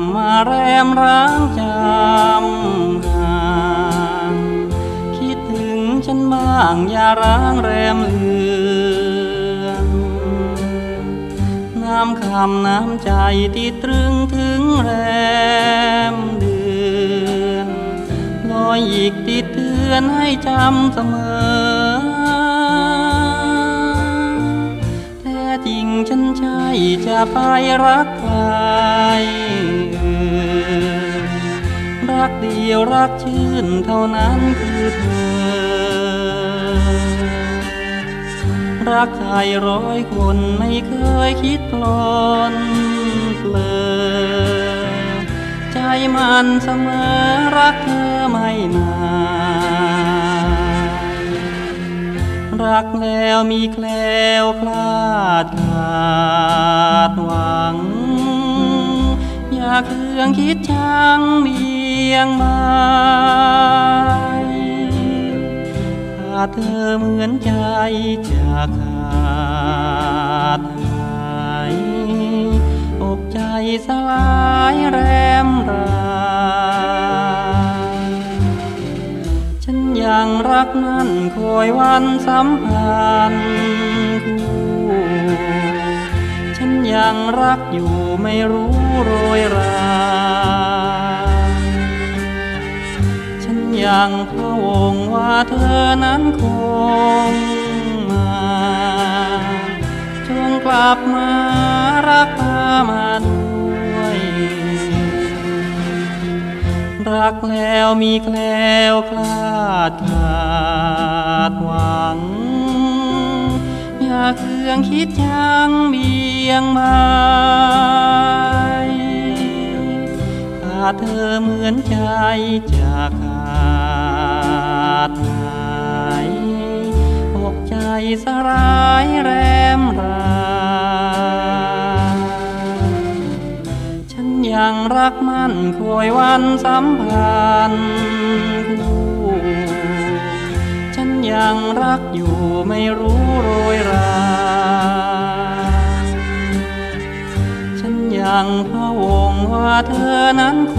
ำมาแรมร้างจำห่างคิดถึงฉันบ้างอย่าร้างแรมเลือนน้ำคำน้ำใจที่ตรึงถึงแรมเดือนลอยอีกติดเตือนให้จำเสมอแท้จริงฉันใช่จะไปรักใคร รักเดียวรักชื่นเท่านั้นคือเธอ รักใครร้อยคนไม่เคยคิดปลนเปลอใจมันเสมอรักเธอไม่นานรักแล้วมีแคล้วคลาดขาดหวังอย่าเครื่องคิดชังเบี ยงบายถ้าเธอเหมือนใจจะขาดหายอกใจสลายแรมรายฉันยังรักนั่นคอยวันสัมพันธ์คู่ฉันยังรักอยู่ไม่รู้โรยรา ฉังพระวงว่าเธอนั้นคงมา จงกลับมารักพามาด้วย รักแล้วมีแคล้วคลาดขาดหวัง อย่าเครื่องคิดยังเบียงบายถ้าเธอเหมือนใจจะขา ดหายอกใจสลายแรมรายฉันยังรักมันคอยวันสัมพันธ์ฉันยังรักอยู่ไม่รู้โรยรา ฉันยังพะวงว่าเธอนั้นค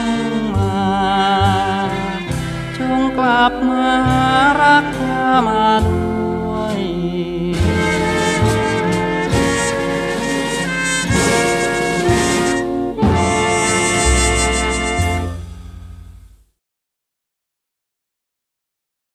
ง ลับมารักเธอมาด้